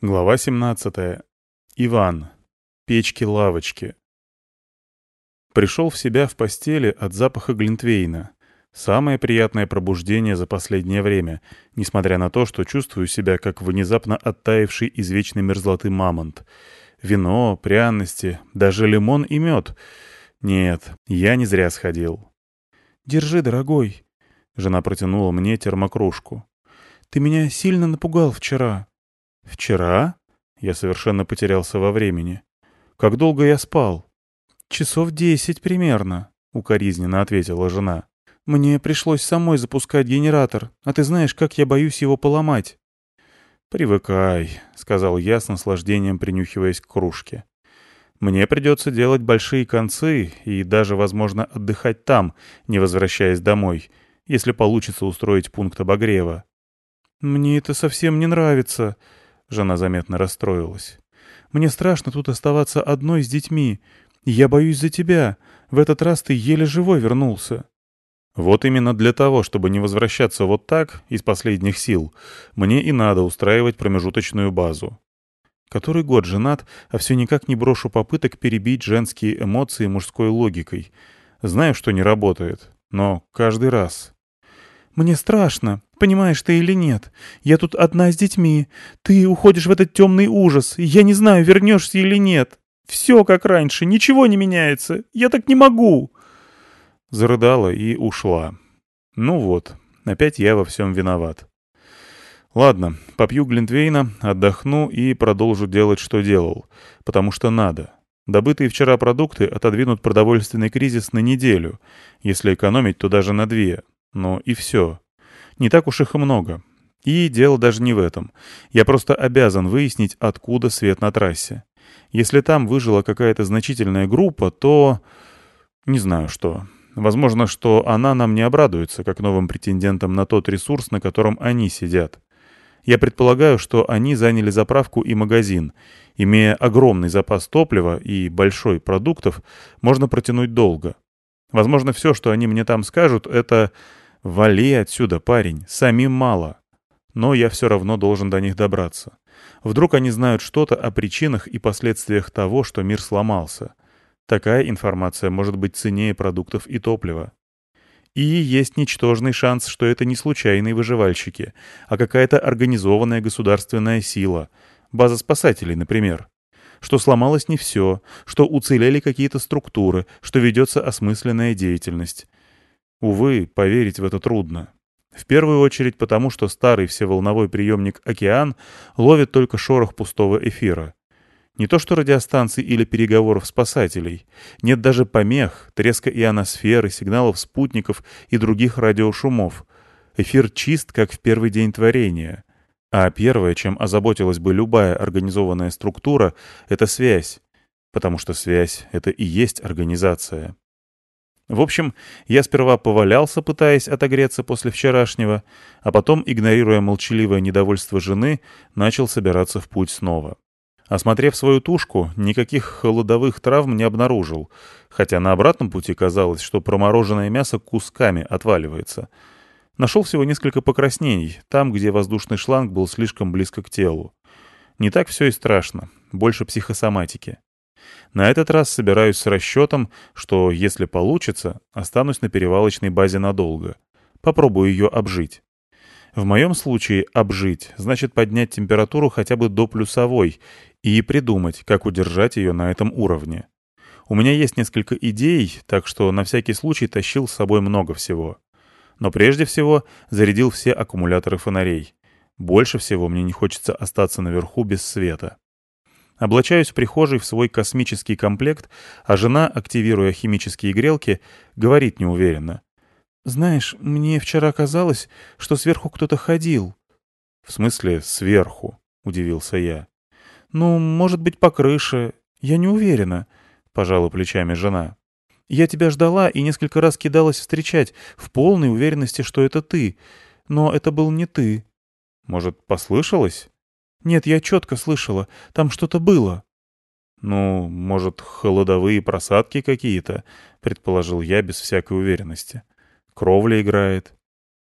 Глава 17. Иван. Печки-лавочки. Пришел в себя в постели от запаха Глинтвейна. Самое приятное пробуждение за последнее время, несмотря на то, что чувствую себя как внезапно оттаивший из вечной мерзлоты мамонт. Вино, пряности, даже лимон и мед. Нет, я не зря сходил. «Держи, дорогой», — жена протянула мне термокружку. «Ты меня сильно напугал вчера». «Вчера?» Я совершенно потерялся во времени. «Как долго я спал?» «Часов десять примерно», — укоризненно ответила жена. «Мне пришлось самой запускать генератор, а ты знаешь, как я боюсь его поломать». «Привыкай», — сказал я с наслаждением, принюхиваясь к кружке. «Мне придется делать большие концы и даже, возможно, отдыхать там, не возвращаясь домой, если получится устроить пункт обогрева». «Мне это совсем не нравится», Жена заметно расстроилась. «Мне страшно тут оставаться одной с детьми. Я боюсь за тебя. В этот раз ты еле живой вернулся». Вот именно для того, чтобы не возвращаться вот так, из последних сил, мне и надо устраивать промежуточную базу. Который год женат, а все никак не брошу попыток перебить женские эмоции мужской логикой. Знаю, что не работает, но каждый раз. «Мне страшно, понимаешь ты или нет. Я тут одна с детьми. Ты уходишь в этот темный ужас. Я не знаю, вернешься или нет. Все как раньше, ничего не меняется. Я так не могу!» Зарыдала и ушла. «Ну вот, опять я во всем виноват». Ладно, попью Глинтвейна, отдохну и продолжу делать, что делал. Потому что надо. Добытые вчера продукты отодвинут продовольственный кризис на неделю. Если экономить, то даже на две. Но и все. Не так уж их и много. И дело даже не в этом. Я просто обязан выяснить, откуда свет на трассе. Если там выжила какая-то значительная группа, то... Не знаю что. Возможно, что она нам не обрадуется, как новым претендентам на тот ресурс, на котором они сидят. Я предполагаю, что они заняли заправку и магазин. Имея огромный запас топлива и большой продуктов, можно протянуть долго. Возможно, все, что они мне там скажут, это «Вали отсюда, парень, самим мало». Но я все равно должен до них добраться. Вдруг они знают что-то о причинах и последствиях того, что мир сломался. Такая информация может быть ценнее продуктов и топлива. И есть ничтожный шанс, что это не случайные выживальщики, а какая-то организованная государственная сила. База спасателей, например что сломалось не все, что уцелели какие-то структуры, что ведется осмысленная деятельность. Увы, поверить в это трудно. В первую очередь потому, что старый всеволновой приемник «Океан» ловит только шорох пустого эфира. Не то что радиостанций или переговоров спасателей. Нет даже помех, треска ионосферы, сигналов спутников и других радиошумов. Эфир чист, как в первый день творения. А первое, чем озаботилась бы любая организованная структура, это связь. Потому что связь — это и есть организация. В общем, я сперва повалялся, пытаясь отогреться после вчерашнего, а потом, игнорируя молчаливое недовольство жены, начал собираться в путь снова. Осмотрев свою тушку, никаких холодовых травм не обнаружил, хотя на обратном пути казалось, что промороженное мясо кусками отваливается — Нашел всего несколько покраснений, там, где воздушный шланг был слишком близко к телу. Не так все и страшно, больше психосоматики. На этот раз собираюсь с расчетом, что, если получится, останусь на перевалочной базе надолго. Попробую ее обжить. В моем случае обжить значит поднять температуру хотя бы до плюсовой и придумать, как удержать ее на этом уровне. У меня есть несколько идей, так что на всякий случай тащил с собой много всего. Но прежде всего зарядил все аккумуляторы фонарей. Больше всего мне не хочется остаться наверху без света. Облачаюсь в прихожей в свой космический комплект, а жена, активируя химические грелки, говорит неуверенно. «Знаешь, мне вчера казалось, что сверху кто-то ходил». «В смысле сверху?» — удивился я. «Ну, может быть, по крыше. Я не уверена», — пожала плечами жена. Я тебя ждала и несколько раз кидалась встречать, в полной уверенности, что это ты. Но это был не ты. Может, послышалось? Нет, я четко слышала. Там что-то было. Ну, может, холодовые просадки какие-то, предположил я без всякой уверенности. Кровля играет.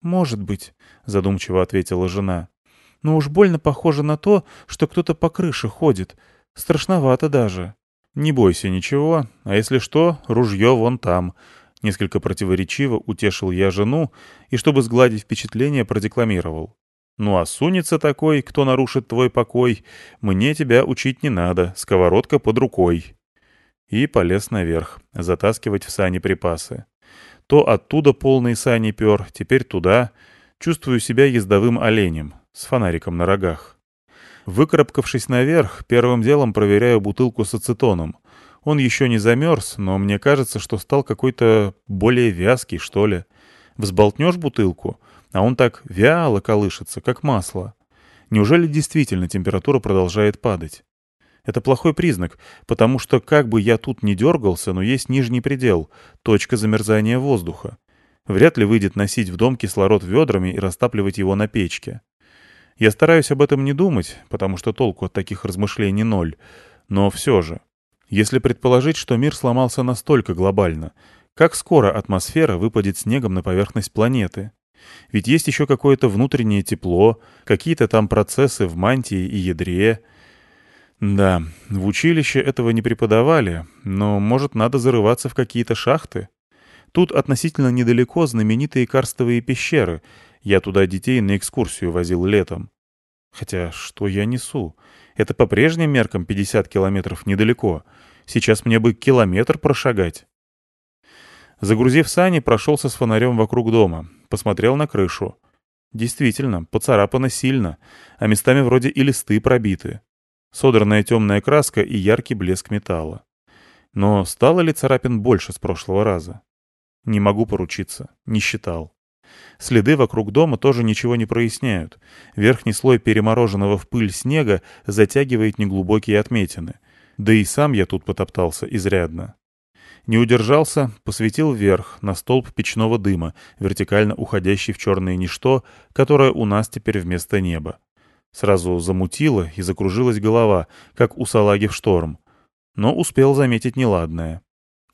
Может быть, задумчиво ответила жена. Но уж больно похоже на то, что кто-то по крыше ходит. Страшновато даже. Не бойся ничего, а если что, ружье вон там. Несколько противоречиво утешил я жену и, чтобы сгладить впечатление, продекламировал. Ну а сунется такой, кто нарушит твой покой, мне тебя учить не надо, сковородка под рукой. И полез наверх, затаскивать в сани припасы. То оттуда полный сани пер, теперь туда. Чувствую себя ездовым оленем, с фонариком на рогах. Выкарабкавшись наверх, первым делом проверяю бутылку с ацетоном. Он еще не замерз, но мне кажется, что стал какой-то более вязкий, что ли. Взболтнешь бутылку, а он так вяло колышется, как масло. Неужели действительно температура продолжает падать? Это плохой признак, потому что как бы я тут ни дергался, но есть нижний предел, точка замерзания воздуха. Вряд ли выйдет носить в дом кислород ведрами и растапливать его на печке. Я стараюсь об этом не думать, потому что толку от таких размышлений ноль. Но все же, если предположить, что мир сломался настолько глобально, как скоро атмосфера выпадет снегом на поверхность планеты? Ведь есть еще какое-то внутреннее тепло, какие-то там процессы в мантии и ядре — да, в училище этого не преподавали, но, может, надо зарываться в какие-то шахты? Тут относительно недалеко знаменитые карстовые пещеры. Я туда детей на экскурсию возил летом. Хотя, что я несу? Это по прежним меркам 50 километров недалеко. Сейчас мне бы километр прошагать. Загрузив сани, прошелся с фонарем вокруг дома. Посмотрел на крышу. Действительно, поцарапано сильно, а местами вроде и листы пробиты содранная темная краска и яркий блеск металла. Но стало ли царапин больше с прошлого раза? Не могу поручиться, не считал. Следы вокруг дома тоже ничего не проясняют. Верхний слой перемороженного в пыль снега затягивает неглубокие отметины. Да и сам я тут потоптался изрядно. Не удержался, посветил вверх, на столб печного дыма, вертикально уходящий в черное ничто, которое у нас теперь вместо неба. Сразу замутила и закружилась голова, как у салаги в шторм. Но успел заметить неладное.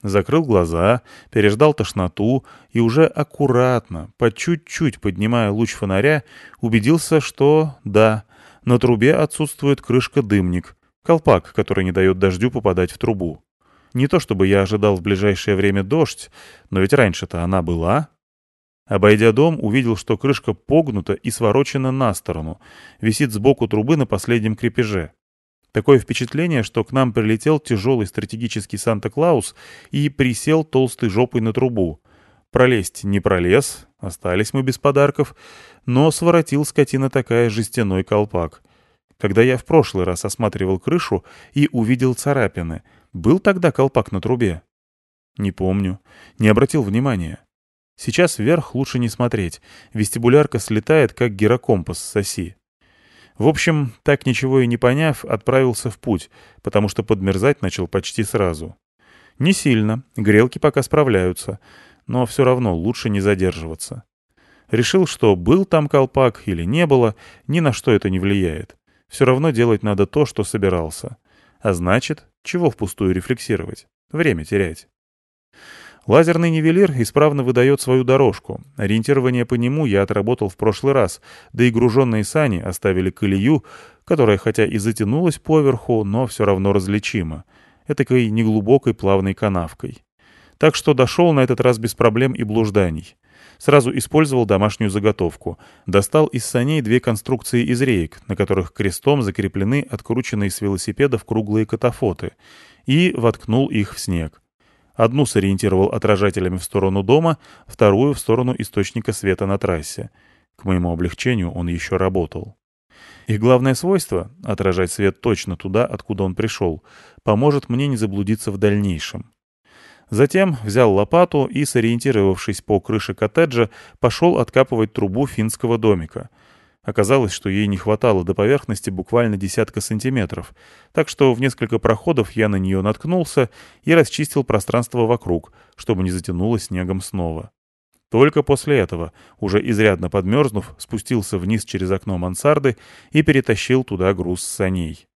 Закрыл глаза, переждал тошноту и уже аккуратно, по чуть-чуть поднимая луч фонаря, убедился, что, да, на трубе отсутствует крышка-дымник, колпак, который не дает дождю попадать в трубу. Не то чтобы я ожидал в ближайшее время дождь, но ведь раньше-то она была. Обойдя дом, увидел, что крышка погнута и сворочена на сторону, висит сбоку трубы на последнем крепеже. Такое впечатление, что к нам прилетел тяжелый стратегический Санта-Клаус и присел толстой жопой на трубу. Пролезть не пролез, остались мы без подарков, но своротил скотина такая жестяной колпак. Когда я в прошлый раз осматривал крышу и увидел царапины, был тогда колпак на трубе? Не помню, не обратил внимания. Сейчас вверх лучше не смотреть. Вестибулярка слетает, как гирокомпас с оси. В общем, так ничего и не поняв, отправился в путь, потому что подмерзать начал почти сразу. Не сильно, грелки пока справляются, но все равно лучше не задерживаться. Решил, что был там колпак или не было, ни на что это не влияет. Все равно делать надо то, что собирался. А значит, чего впустую рефлексировать? Время терять. Лазерный нивелир исправно выдает свою дорожку. Ориентирование по нему я отработал в прошлый раз, да и груженные сани оставили колею, которая хотя и затянулась поверху, но все равно различима. Этакой неглубокой плавной канавкой. Так что дошел на этот раз без проблем и блужданий. Сразу использовал домашнюю заготовку. Достал из саней две конструкции из реек, на которых крестом закреплены открученные с велосипедов круглые катафоты, и воткнул их в снег. Одну сориентировал отражателями в сторону дома, вторую — в сторону источника света на трассе. К моему облегчению он еще работал. И главное свойство — отражать свет точно туда, откуда он пришел — поможет мне не заблудиться в дальнейшем. Затем взял лопату и, сориентировавшись по крыше коттеджа, пошел откапывать трубу финского домика — Оказалось, что ей не хватало до поверхности буквально десятка сантиметров, так что в несколько проходов я на нее наткнулся и расчистил пространство вокруг, чтобы не затянуло снегом снова. Только после этого, уже изрядно подмерзнув, спустился вниз через окно мансарды и перетащил туда груз саней.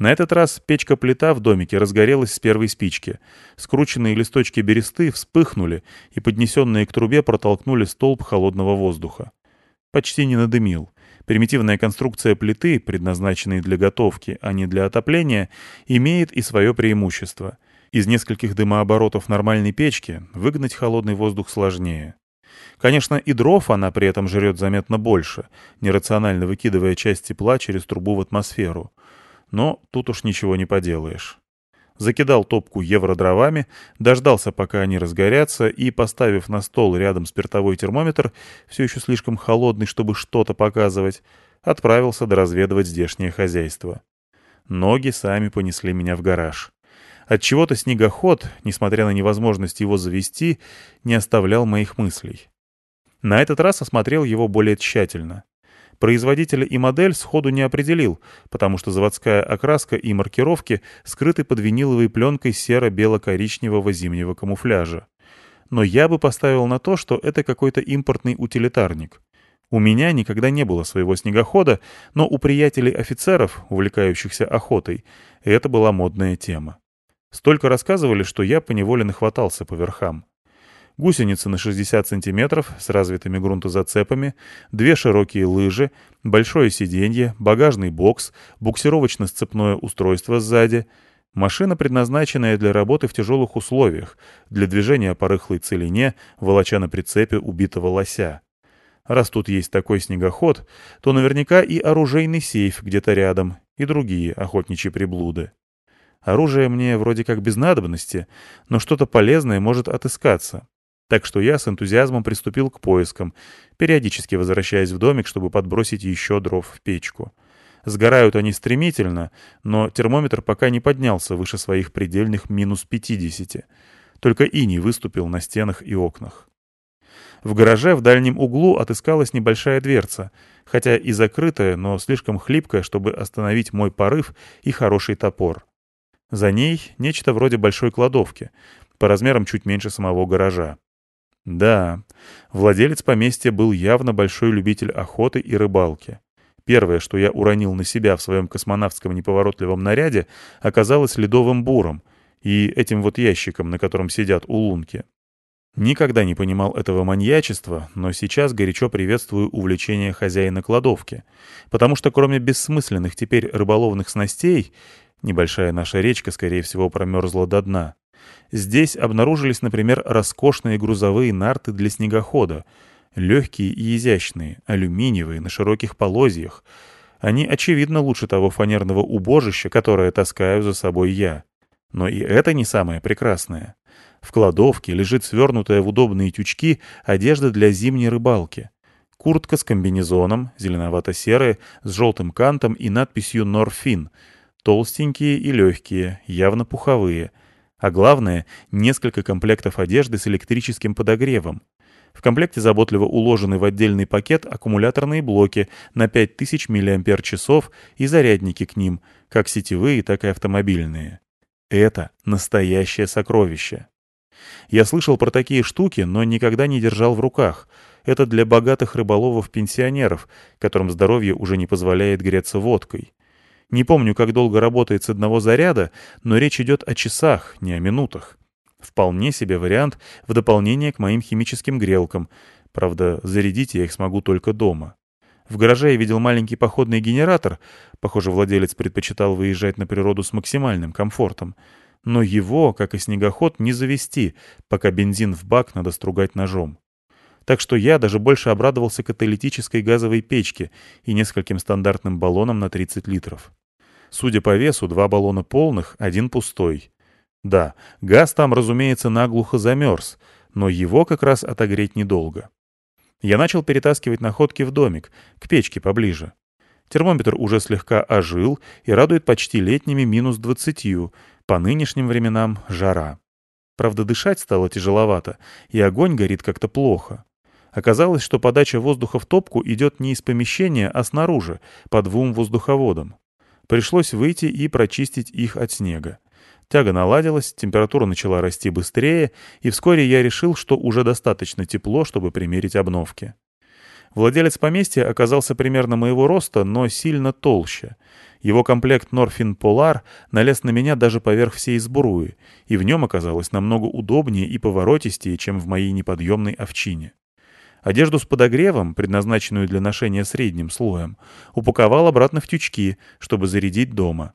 На этот раз печка-плита в домике разгорелась с первой спички. Скрученные листочки бересты вспыхнули и, поднесенные к трубе, протолкнули столб холодного воздуха. Почти не надымил. Примитивная конструкция плиты, предназначенной для готовки, а не для отопления, имеет и свое преимущество. Из нескольких дымооборотов нормальной печки выгнать холодный воздух сложнее. Конечно, и дров она при этом жрет заметно больше, нерационально выкидывая часть тепла через трубу в атмосферу. Но тут уж ничего не поделаешь. Закидал топку евро-дровами, дождался, пока они разгорятся, и, поставив на стол рядом спиртовой термометр, все еще слишком холодный, чтобы что-то показывать, отправился доразведывать здешнее хозяйство. Ноги сами понесли меня в гараж. Отчего-то снегоход, несмотря на невозможность его завести, не оставлял моих мыслей. На этот раз осмотрел его более тщательно. Производителя и модель сходу не определил, потому что заводская окраска и маркировки скрыты под виниловой пленкой серо-бело-коричневого зимнего камуфляжа. Но я бы поставил на то, что это какой-то импортный утилитарник. У меня никогда не было своего снегохода, но у приятелей офицеров, увлекающихся охотой, это была модная тема. Столько рассказывали, что я поневоле нахватался по верхам гусеницы на 60 сантиметров с развитыми грунтозацепами, две широкие лыжи, большое сиденье, багажный бокс, буксировочно-сцепное устройство сзади. Машина, предназначенная для работы в тяжелых условиях, для движения по рыхлой целине, волоча на прицепе убитого лося. Раз тут есть такой снегоход, то наверняка и оружейный сейф где-то рядом, и другие охотничьи приблуды. Оружие мне вроде как без надобности, но что-то полезное может отыскаться. Так что я с энтузиазмом приступил к поискам, периодически возвращаясь в домик, чтобы подбросить еще дров в печку. Сгорают они стремительно, но термометр пока не поднялся выше своих предельных минус 50. Только иней выступил на стенах и окнах. В гараже в дальнем углу отыскалась небольшая дверца, хотя и закрытая, но слишком хлипкая, чтобы остановить мой порыв и хороший топор. За ней нечто вроде большой кладовки, по размерам чуть меньше самого гаража. Да, владелец поместья был явно большой любитель охоты и рыбалки. Первое, что я уронил на себя в своем космонавтском неповоротливом наряде, оказалось ледовым буром и этим вот ящиком, на котором сидят улунки. Никогда не понимал этого маньячества, но сейчас горячо приветствую увлечение хозяина кладовки, потому что кроме бессмысленных теперь рыболовных снастей, небольшая наша речка, скорее всего, промерзла до дна, Здесь обнаружились, например, роскошные грузовые нарты для снегохода, легкие и изящные, алюминиевые, на широких полозьях. Они, очевидно, лучше того фанерного убожища, которое таскаю за собой я. Но и это не самое прекрасное. В кладовке лежит свернутая в удобные тючки одежда для зимней рыбалки. Куртка с комбинезоном, зеленовато-серая, с желтым кантом и надписью «Норфин». Толстенькие и легкие, явно пуховые — а главное, несколько комплектов одежды с электрическим подогревом. В комплекте заботливо уложены в отдельный пакет аккумуляторные блоки на 5000 мАч и зарядники к ним, как сетевые, так и автомобильные. Это настоящее сокровище. Я слышал про такие штуки, но никогда не держал в руках. Это для богатых рыболовов-пенсионеров, которым здоровье уже не позволяет греться водкой. Не помню, как долго работает с одного заряда, но речь идет о часах, не о минутах. Вполне себе вариант в дополнение к моим химическим грелкам. Правда, зарядить я их смогу только дома. В гараже я видел маленький походный генератор. Похоже, владелец предпочитал выезжать на природу с максимальным комфортом. Но его, как и снегоход, не завести, пока бензин в бак надо стругать ножом. Так что я даже больше обрадовался каталитической газовой печке и нескольким стандартным баллонам на 30 литров. Судя по весу, два баллона полных, один пустой. Да, газ там, разумеется, наглухо замерз, но его как раз отогреть недолго. Я начал перетаскивать находки в домик, к печке поближе. Термометр уже слегка ожил и радует почти летними минус двадцатью, по нынешним временам жара. Правда, дышать стало тяжеловато, и огонь горит как-то плохо. Оказалось, что подача воздуха в топку идет не из помещения, а снаружи, по двум воздуховодам. Пришлось выйти и прочистить их от снега. Тяга наладилась, температура начала расти быстрее, и вскоре я решил, что уже достаточно тепло, чтобы примерить обновки. Владелец поместья оказался примерно моего роста, но сильно толще. Его комплект Норфин Полар налез на меня даже поверх всей сбруи, и в нем оказалось намного удобнее и поворотистее, чем в моей неподъемной овчине. Одежду с подогревом, предназначенную для ношения средним слоем, упаковал обратно в тючки, чтобы зарядить дома.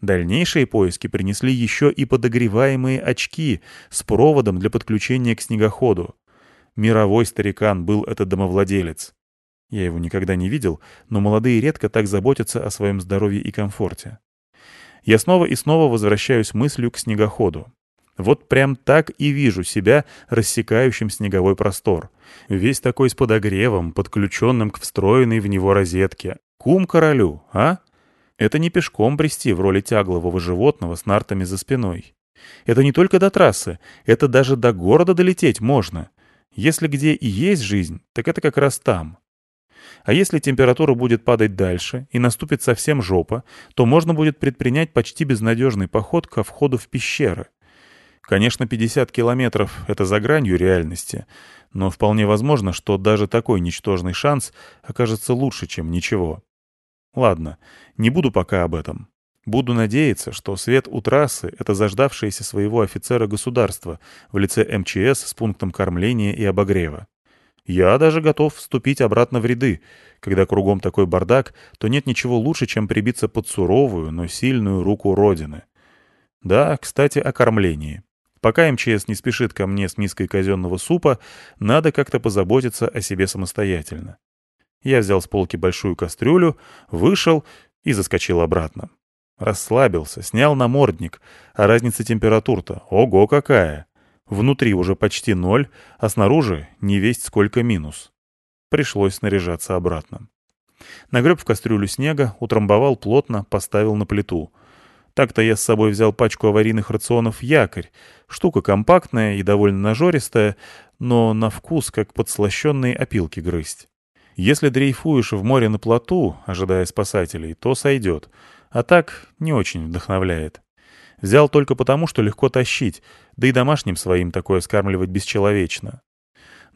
Дальнейшие поиски принесли еще и подогреваемые очки с проводом для подключения к снегоходу. Мировой старикан был этот домовладелец. Я его никогда не видел, но молодые редко так заботятся о своем здоровье и комфорте. Я снова и снова возвращаюсь мыслью к снегоходу. Вот прям так и вижу себя рассекающим снеговой простор. Весь такой с подогревом, подключенным к встроенной в него розетке. Кум королю, а? Это не пешком брести в роли тяглового животного с нартами за спиной. Это не только до трассы, это даже до города долететь можно. Если где и есть жизнь, так это как раз там. А если температура будет падать дальше и наступит совсем жопа, то можно будет предпринять почти безнадежный поход ко входу в пещеры. Конечно, 50 километров — это за гранью реальности, но вполне возможно, что даже такой ничтожный шанс окажется лучше, чем ничего. Ладно, не буду пока об этом. Буду надеяться, что свет у трассы — это заждавшееся своего офицера государства в лице МЧС с пунктом кормления и обогрева. Я даже готов вступить обратно в ряды. Когда кругом такой бардак, то нет ничего лучше, чем прибиться под суровую, но сильную руку Родины. Да, кстати, о кормлении. Пока МЧС не спешит ко мне с миской казенного супа, надо как-то позаботиться о себе самостоятельно. Я взял с полки большую кастрюлю, вышел и заскочил обратно. Расслабился, снял намордник, а разница температур-то, ого какая! Внутри уже почти ноль, а снаружи не весть сколько минус. Пришлось снаряжаться обратно. Нагреб в кастрюлю снега, утрамбовал плотно, поставил на плиту. Так-то я с собой взял пачку аварийных рационов «Якорь». Штука компактная и довольно нажористая, но на вкус как подслащенные опилки грызть. Если дрейфуешь в море на плоту, ожидая спасателей, то сойдет. А так не очень вдохновляет. Взял только потому, что легко тащить, да и домашним своим такое скармливать бесчеловечно.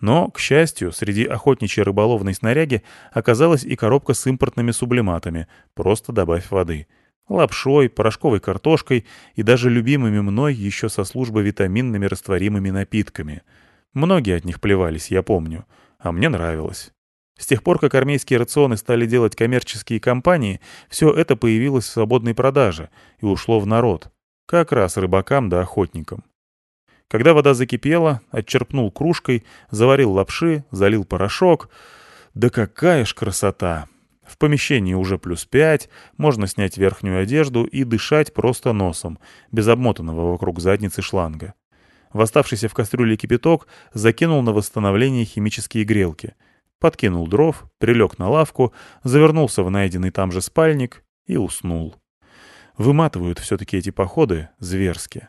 Но, к счастью, среди охотничьей рыболовной снаряги оказалась и коробка с импортными сублиматами, просто добавь воды. Лапшой, порошковой картошкой и даже любимыми мной еще со службы витаминными растворимыми напитками. Многие от них плевались, я помню, а мне нравилось. С тех пор, как армейские рационы стали делать коммерческие компании, все это появилось в свободной продаже и ушло в народ. Как раз рыбакам да охотникам. Когда вода закипела, отчерпнул кружкой, заварил лапши, залил порошок. Да какая ж красота! В помещении уже плюс пять, можно снять верхнюю одежду и дышать просто носом, без обмотанного вокруг задницы шланга. В оставшийся в кастрюле кипяток закинул на восстановление химические грелки — подкинул дров, прилег на лавку, завернулся в найденный там же спальник и уснул. Выматывают все-таки эти походы зверски.